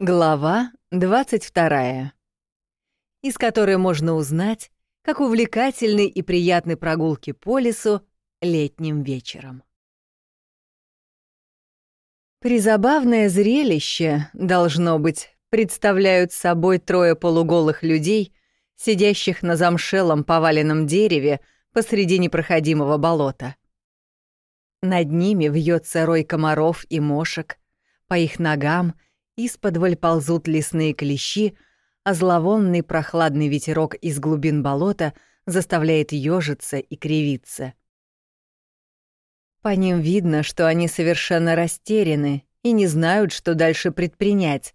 Глава 22. Из которой можно узнать, как увлекательны и приятны прогулки по лесу летним вечером. Призабавное зрелище, должно быть, представляют собой трое полуголых людей, сидящих на замшелом поваленном дереве посреди непроходимого болота. Над ними вьется рой комаров и мошек, по их ногам — Исподволь ползут лесные клещи, а зловонный прохладный ветерок из глубин болота заставляет ёжиться и кривиться. По ним видно, что они совершенно растеряны и не знают, что дальше предпринять.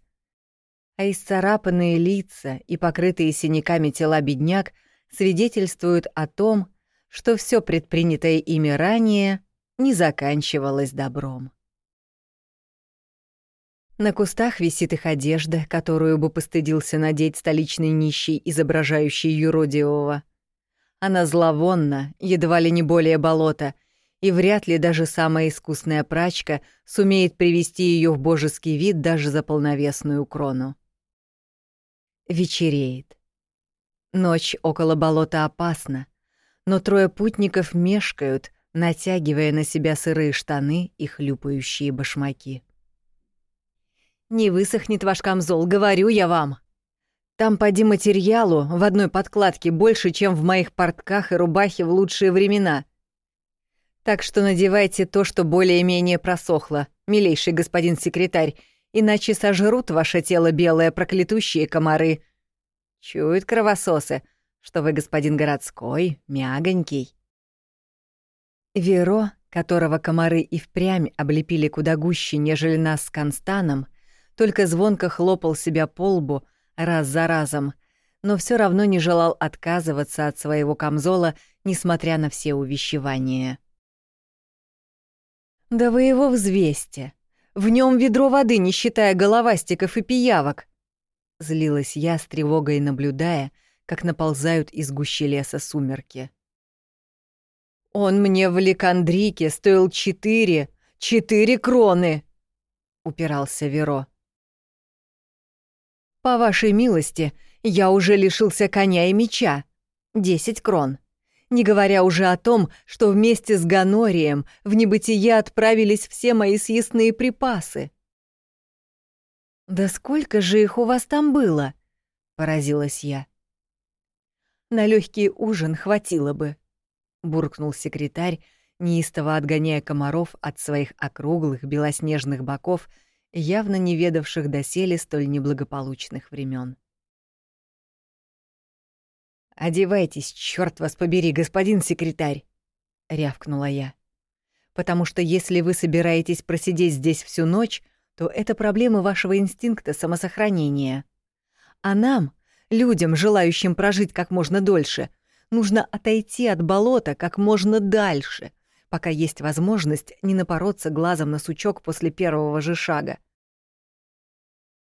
А исцарапанные лица и покрытые синяками тела бедняк свидетельствуют о том, что все предпринятое ими ранее не заканчивалось добром. На кустах висит их одежда, которую бы постыдился надеть столичный нищий, изображающий юродивого. Она зловонна, едва ли не более болота, и вряд ли даже самая искусная прачка сумеет привести ее в божеский вид даже за полновесную крону. Вечереет. Ночь около болота опасна, но трое путников мешкают, натягивая на себя сырые штаны и хлюпающие башмаки. Не высохнет ваш камзол, говорю я вам. Там поди материалу в одной подкладке больше, чем в моих портках и рубахе в лучшие времена. Так что надевайте то, что более-менее просохло, милейший господин секретарь, иначе сожрут ваше тело белое проклятущие комары. Чуют кровососы, что вы господин городской, мягонький. Веро, которого комары и впрямь облепили куда гуще, нежели нас с Констаном, только звонко хлопал себя по лбу раз за разом, но все равно не желал отказываться от своего камзола, несмотря на все увещевания. «Да вы его взвесьте! В нем ведро воды, не считая головастиков и пиявок!» Злилась я с тревогой, наблюдая, как наползают из гущи леса сумерки. «Он мне в Ликандрике стоил четыре, четыре кроны!» — упирался Веро. По вашей милости, я уже лишился коня и меча. Десять крон. Не говоря уже о том, что вместе с Ганорием в небытие отправились все мои съестные припасы. «Да сколько же их у вас там было?» — поразилась я. «На легкий ужин хватило бы», — буркнул секретарь, неистово отгоняя комаров от своих округлых белоснежных боков — явно не ведавших доселе столь неблагополучных времен. «Одевайтесь, черт вас побери, господин секретарь!» — рявкнула я. «Потому что если вы собираетесь просидеть здесь всю ночь, то это проблемы вашего инстинкта самосохранения. А нам, людям, желающим прожить как можно дольше, нужно отойти от болота как можно дальше — пока есть возможность не напороться глазом на сучок после первого же шага.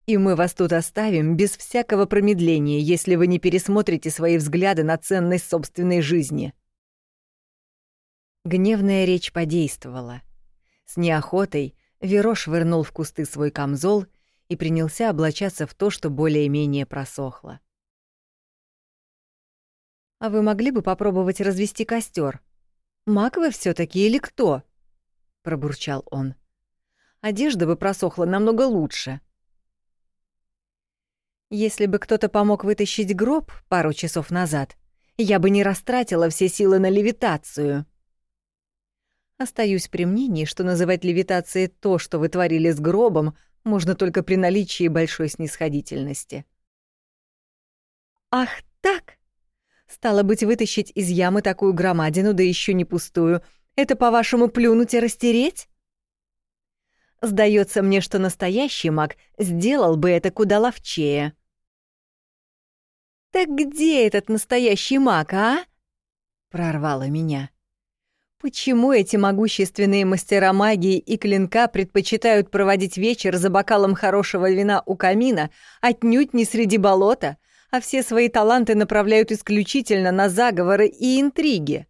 И мы вас тут оставим без всякого промедления, если вы не пересмотрите свои взгляды на ценность собственной жизни. Гневная речь подействовала. С неохотой Веро швырнул в кусты свой камзол и принялся облачаться в то, что более-менее просохло. «А вы могли бы попробовать развести костер? Маг вы все таки или кто?» — пробурчал он. «Одежда бы просохла намного лучше». Если бы кто-то помог вытащить гроб пару часов назад, я бы не растратила все силы на левитацию. Остаюсь при мнении, что называть левитацией то, что вы творили с гробом, можно только при наличии большой снисходительности. Ах так! Стало быть, вытащить из ямы такую громадину, да еще не пустую, это, по-вашему, плюнуть и растереть? Сдается мне, что настоящий маг сделал бы это куда ловчее. «Так где этот настоящий маг, а?» — прорвало меня. Почему эти могущественные мастера магии и клинка предпочитают проводить вечер за бокалом хорошего вина у камина, отнюдь не среди болота, а все свои таланты направляют исключительно на заговоры и интриги?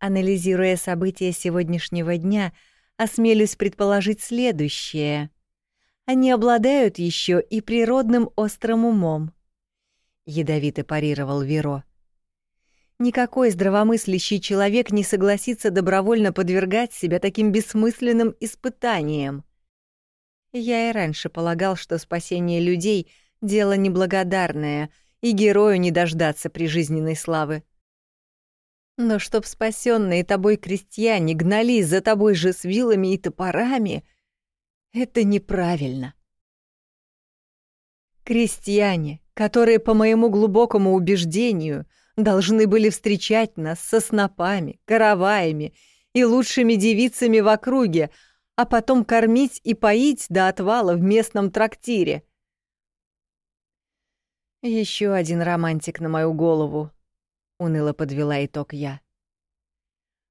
Анализируя события сегодняшнего дня, осмелюсь предположить следующее. они обладают еще и природным острым умом. Ядовито парировал Веро. Никакой здравомыслящий человек не согласится добровольно подвергать себя таким бессмысленным испытаниям. Я и раньше полагал, что спасение людей — дело неблагодарное, и герою не дождаться прижизненной славы. Но чтоб спасенные тобой крестьяне гнались за тобой же с вилами и топорами, это неправильно. Крестьяне, которые, по моему глубокому убеждению, должны были встречать нас со снопами, караваями и лучшими девицами в округе, а потом кормить и поить до отвала в местном трактире. Еще один романтик на мою голову, — уныло подвела итог я.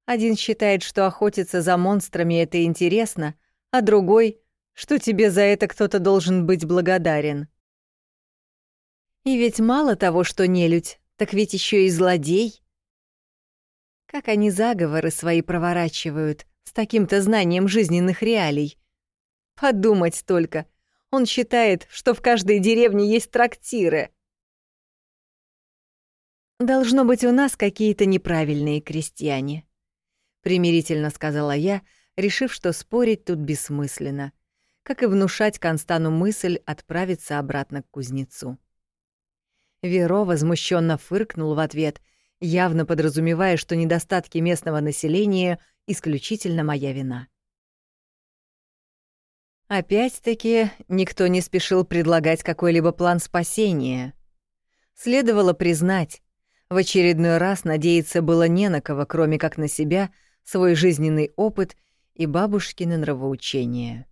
Один считает, что охотиться за монстрами — это интересно, а другой, что тебе за это кто-то должен быть благодарен. И ведь мало того, что нелюдь, так ведь еще и злодей. Как они заговоры свои проворачивают с таким-то знанием жизненных реалий. Подумать только, он считает, что в каждой деревне есть трактиры — «Должно быть, у нас какие-то неправильные крестьяне», — примирительно сказала я, решив, что спорить тут бессмысленно, как и внушать Констану мысль отправиться обратно к кузнецу. Веро возмущенно фыркнул в ответ, явно подразумевая, что недостатки местного населения — исключительно моя вина. Опять-таки, никто не спешил предлагать какой-либо план спасения. Следовало признать, в очередной раз надеяться было не на кого, кроме как на себя, свой жизненный опыт и бабушкины нравоучения.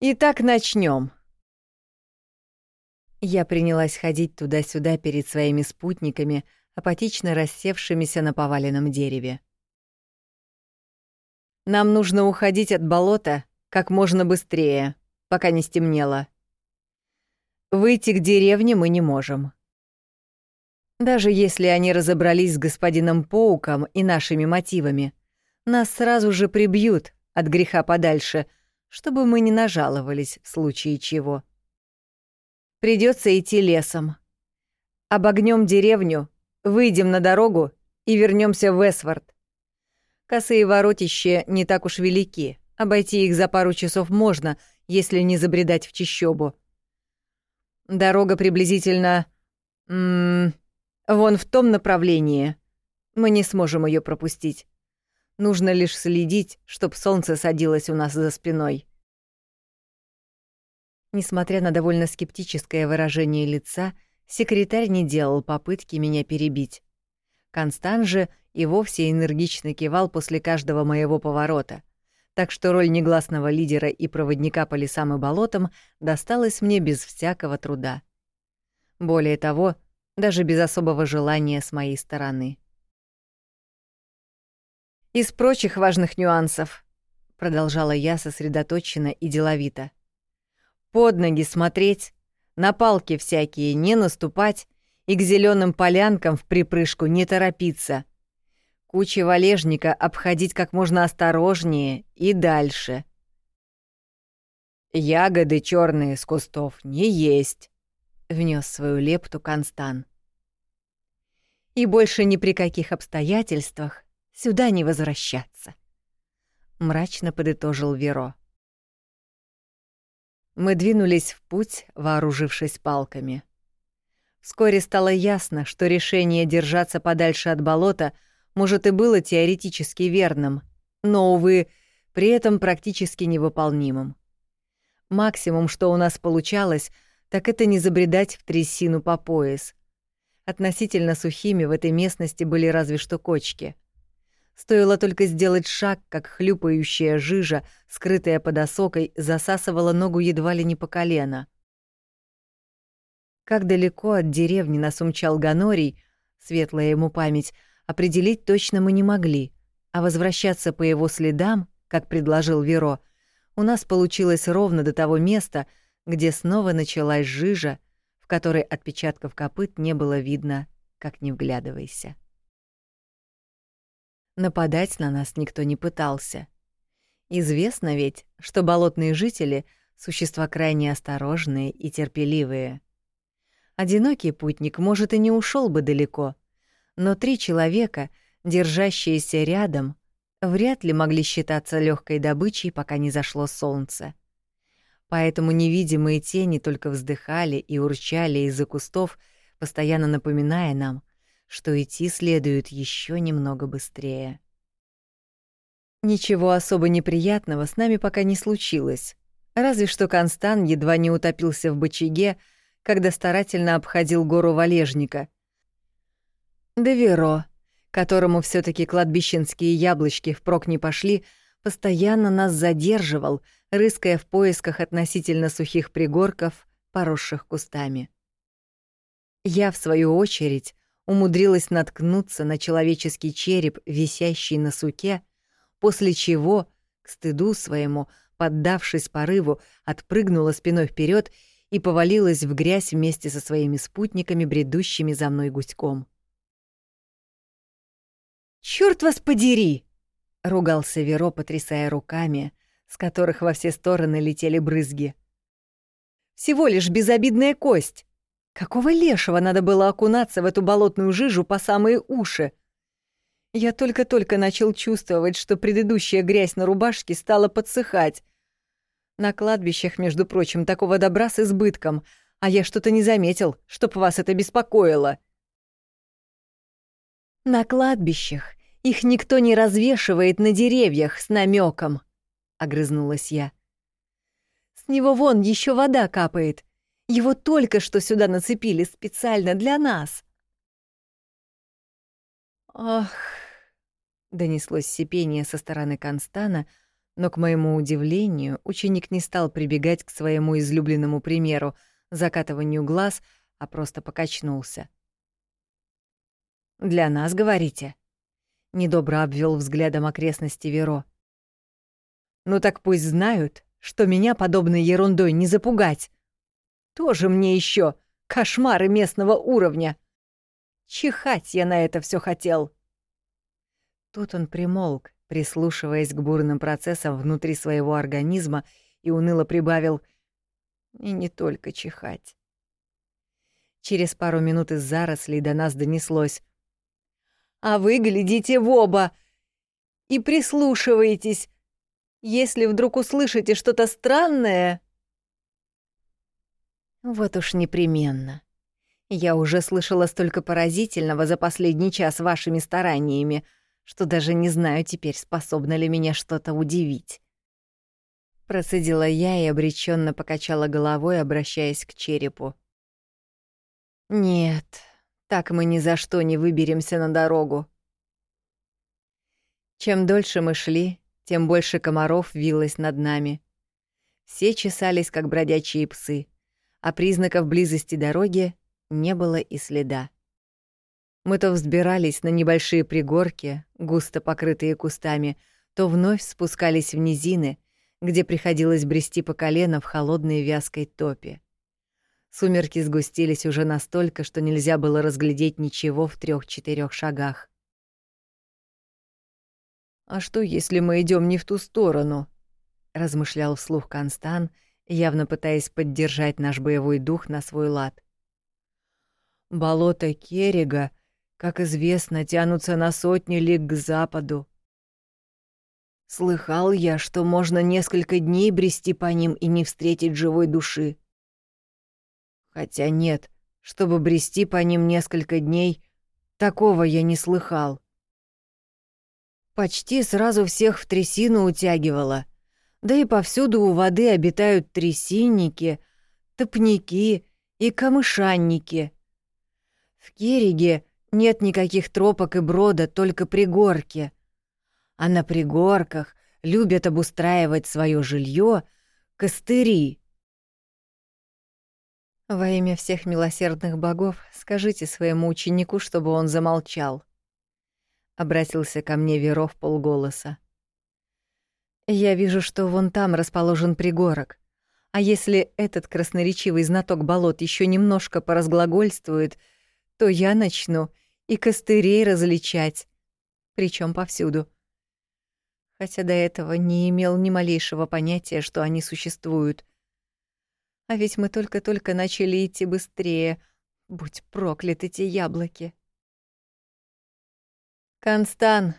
Итак, начнем. Я принялась ходить туда-сюда перед своими спутниками, апатично рассевшимися на поваленном дереве. Нам нужно уходить от болота как можно быстрее, пока не стемнело. Выйти к деревне мы не можем. Даже если они разобрались с господином Поуком и нашими мотивами, нас сразу же прибьют от греха подальше, чтобы мы не нажаловались в случае чего. Придется идти лесом. Обогнем деревню, выйдем на дорогу и вернемся в Эсвард. Косые воротища не так уж велики, обойти их за пару часов можно, если не забредать в чищобу. Дорога приблизительно... М -м, Вон в том направлении. Мы не сможем ее пропустить. Нужно лишь следить, чтоб солнце садилось у нас за спиной. Несмотря на довольно скептическое выражение лица, секретарь не делал попытки меня перебить. Констан же и вовсе энергично кивал после каждого моего поворота, так что роль негласного лидера и проводника по лесам и болотам досталась мне без всякого труда. Более того, даже без особого желания с моей стороны. Из прочих важных нюансов, продолжала я сосредоточенно и деловито. Под ноги смотреть, на палки всякие не наступать и к зеленым полянкам в припрыжку не торопиться. Кучи валежника обходить как можно осторожнее и дальше. Ягоды черные с кустов не есть, внес свою лепту Констан. И больше ни при каких обстоятельствах сюда не возвращаться, мрачно подытожил Веро. Мы двинулись в путь, вооружившись палками. Вскоре стало ясно, что решение держаться подальше от болота может и было теоретически верным, но, увы, при этом практически невыполнимым. Максимум, что у нас получалось — так это не забредать в трясину по пояс. Относительно сухими в этой местности были разве что кочки. Стоило только сделать шаг, как хлюпающая жижа, скрытая под осокой, засасывала ногу едва ли не по колено. Как далеко от деревни нас умчал Ганорий, светлая ему память, определить точно мы не могли, а возвращаться по его следам, как предложил Веро, у нас получилось ровно до того места, где снова началась жижа, в которой отпечатков копыт не было видно, как не вглядывайся. Нападать на нас никто не пытался. Известно ведь, что болотные жители — существа крайне осторожные и терпеливые. Одинокий путник, может, и не ушел бы далеко, но три человека, держащиеся рядом, вряд ли могли считаться легкой добычей, пока не зашло солнце. Поэтому невидимые тени только вздыхали и урчали из-за кустов, постоянно напоминая нам, что идти следует еще немного быстрее. Ничего особо неприятного с нами пока не случилось, разве что Констан едва не утопился в бочаге, когда старательно обходил гору валежника. Деверо, которому все таки кладбищенские яблочки впрок не пошли, постоянно нас задерживал, рыская в поисках относительно сухих пригорков, поросших кустами. Я, в свою очередь, умудрилась наткнуться на человеческий череп, висящий на суке, после чего, к стыду своему, поддавшись порыву, отпрыгнула спиной вперед и повалилась в грязь вместе со своими спутниками, бредущими за мной гуськом. «Чёрт вас подери!» — ругался Веро, потрясая руками, с которых во все стороны летели брызги. «Всего лишь безобидная кость. Какого лешего надо было окунаться в эту болотную жижу по самые уши?» Я только-только начал чувствовать, что предыдущая грязь на рубашке стала подсыхать. На кладбищах, между прочим, такого добра с избытком, а я что-то не заметил, чтоб вас это беспокоило. На кладбищах их никто не развешивает на деревьях с намеком, огрызнулась я. С него вон еще вода капает. Его только что сюда нацепили специально для нас. Ах, Донеслось сипение со стороны Констана, но, к моему удивлению, ученик не стал прибегать к своему излюбленному примеру — закатыванию глаз, а просто покачнулся. «Для нас, говорите?» — недобро обвел взглядом окрестности Веро. «Ну так пусть знают, что меня подобной ерундой не запугать. Тоже мне еще кошмары местного уровня. Чихать я на это все хотел». Тут он примолк, прислушиваясь к бурным процессам внутри своего организма, и уныло прибавил «И не только чихать». Через пару минут из зарослей до нас донеслось «А вы глядите в оба и прислушиваетесь. Если вдруг услышите что-то странное...» Вот уж непременно. Я уже слышала столько поразительного за последний час вашими стараниями — что даже не знаю теперь, способна ли меня что-то удивить. Процедила я и обреченно покачала головой, обращаясь к черепу. Нет, так мы ни за что не выберемся на дорогу. Чем дольше мы шли, тем больше комаров вилось над нами. Все чесались, как бродячие псы, а признаков близости дороги не было и следа. Мы то взбирались на небольшие пригорки, густо покрытые кустами, то вновь спускались в низины, где приходилось брести по колено в холодной вязкой топе. Сумерки сгустились уже настолько, что нельзя было разглядеть ничего в трех-четырех шагах. «А что, если мы идем не в ту сторону?» — размышлял вслух Констан, явно пытаясь поддержать наш боевой дух на свой лад. «Болото Керрига как известно, тянутся на сотни лиг к западу. Слыхал я, что можно несколько дней брести по ним и не встретить живой души. Хотя нет, чтобы брести по ним несколько дней, такого я не слыхал. Почти сразу всех в трясину утягивало. Да и повсюду у воды обитают трясинники, топники и камышанники. В Кереге нет никаких тропок и брода, только пригорки. А на пригорках любят обустраивать свое жилье костыри. Во имя всех милосердных богов скажите своему ученику, чтобы он замолчал. Обратился ко мне Веров полголоса. Я вижу, что вон там расположен пригорок. А если этот красноречивый знаток болот еще немножко поразглагольствует, то я начну и костырей различать, причем повсюду. хотя до этого не имел ни малейшего понятия, что они существуют. А ведь мы только-только начали идти быстрее. Будь прокляты те яблоки. «Констан,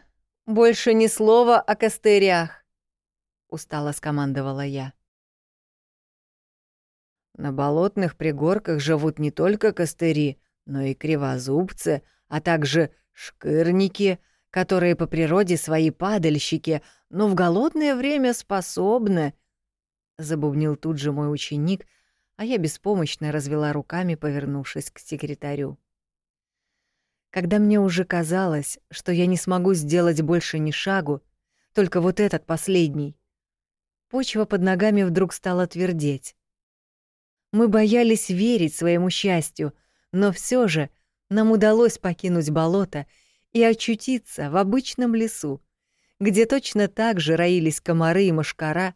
больше ни слова о костырях!» — устало скомандовала я. На болотных пригорках живут не только костыри, но и кривозубцы, а также шкырники, которые по природе свои падальщики, но в голодное время способны. Забубнил тут же мой ученик, а я беспомощно развела руками, повернувшись к секретарю. Когда мне уже казалось, что я не смогу сделать больше ни шагу, только вот этот последний, почва под ногами вдруг стала твердеть. Мы боялись верить своему счастью, но все же нам удалось покинуть болото и очутиться в обычном лесу, где точно так же роились комары и мошкара,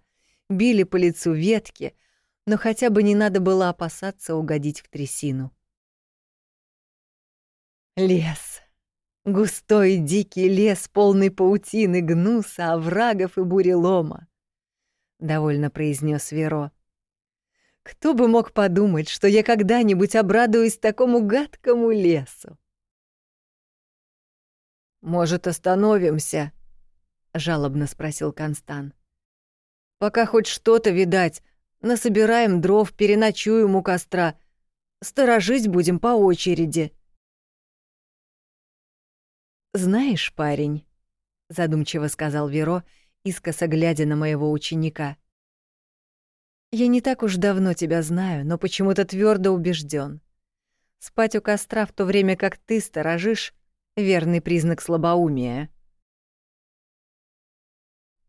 били по лицу ветки, но хотя бы не надо было опасаться угодить в трясину. Лес. Густой дикий лес, полный паутины, гнуса, оврагов и бурелома. Довольно произнес Веро. Кто бы мог подумать, что я когда-нибудь обрадуюсь такому гадкому лесу? «Может, остановимся?» — жалобно спросил Констан. «Пока хоть что-то видать, насобираем дров, переночуем у костра. Сторожить будем по очереди». «Знаешь, парень», — задумчиво сказал Веро, искоса глядя на моего ученика, «я не так уж давно тебя знаю, но почему-то твердо убежден. Спать у костра в то время, как ты сторожишь, верный признак слабоумия.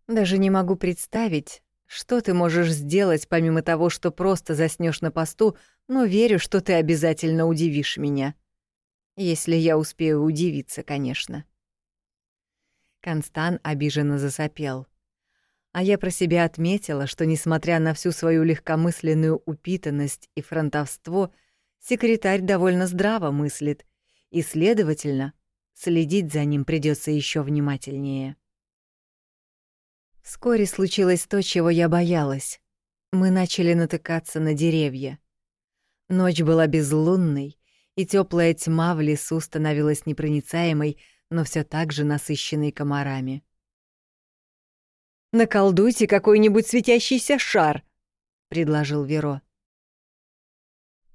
Даже не могу представить, что ты можешь сделать помимо того, что просто заснешь на посту, но верю, что ты обязательно удивишь меня. Если я успею удивиться, конечно. Констан обиженно засопел. А я про себя отметила, что, несмотря на всю свою легкомысленную упитанность и фронтовство, секретарь довольно здраво мыслит и, следовательно, Следить за ним придется еще внимательнее. Вскоре случилось то, чего я боялась. Мы начали натыкаться на деревья. Ночь была безлунной, и теплая тьма в лесу становилась непроницаемой, но все так же насыщенной комарами. «Наколдуйте какой-нибудь светящийся шар!» — предложил Веро.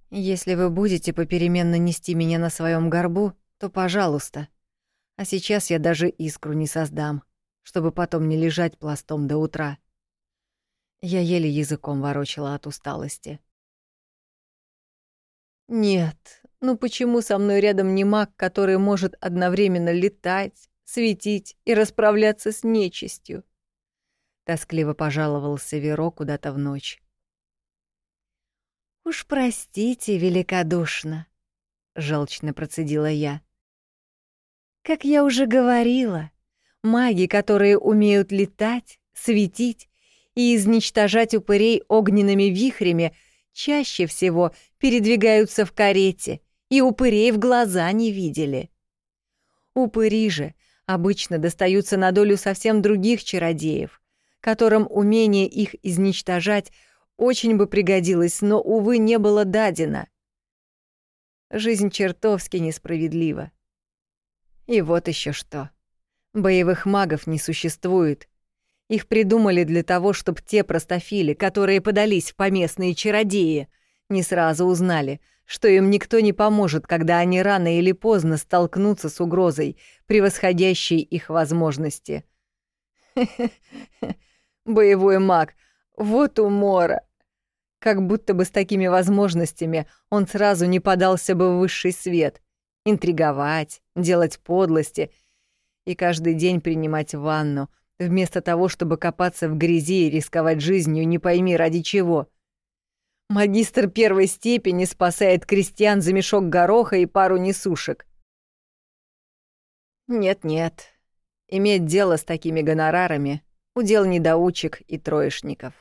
«Если вы будете попеременно нести меня на своем горбу, то пожалуйста. А сейчас я даже искру не создам, чтобы потом не лежать пластом до утра. Я еле языком ворочала от усталости. Нет, ну почему со мной рядом не маг, который может одновременно летать, светить и расправляться с нечистью? Тоскливо пожаловался Веро куда-то в ночь. «Уж простите великодушно», — желчно процедила я. Как я уже говорила, маги, которые умеют летать, светить и изничтожать упырей огненными вихрями, чаще всего передвигаются в карете и упырей в глаза не видели. Упыри же обычно достаются на долю совсем других чародеев, которым умение их изничтожать очень бы пригодилось, но, увы, не было дадено. Жизнь чертовски несправедлива. И вот еще что. Боевых магов не существует. Их придумали для того, чтобы те простофили, которые подались в поместные чародеи, не сразу узнали, что им никто не поможет, когда они рано или поздно столкнутся с угрозой, превосходящей их возможности. Боевой маг, вот умора. Как будто бы с такими возможностями он сразу не подался бы в высший свет интриговать, делать подлости и каждый день принимать ванну, вместо того, чтобы копаться в грязи и рисковать жизнью не пойми ради чего. Магистр первой степени спасает крестьян за мешок гороха и пару несушек. Нет-нет, иметь дело с такими гонорарами — удел недоучек и троечников.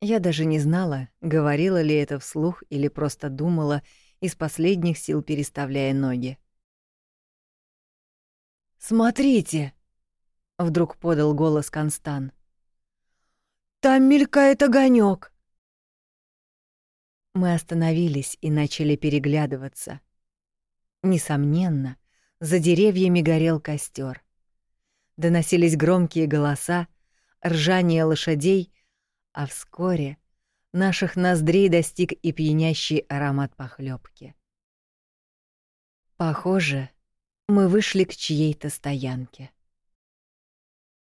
Я даже не знала, говорила ли это вслух или просто думала — из последних сил переставляя ноги. «Смотрите!» — вдруг подал голос Констан. Там мелькает огонек. Мы остановились и начали переглядываться. Несомненно, за деревьями горел костер. Доносились громкие голоса, ржание лошадей, а вскоре наших ноздрей достиг и пьянящий аромат похлебки. Похоже, мы вышли к чьей-то стоянке.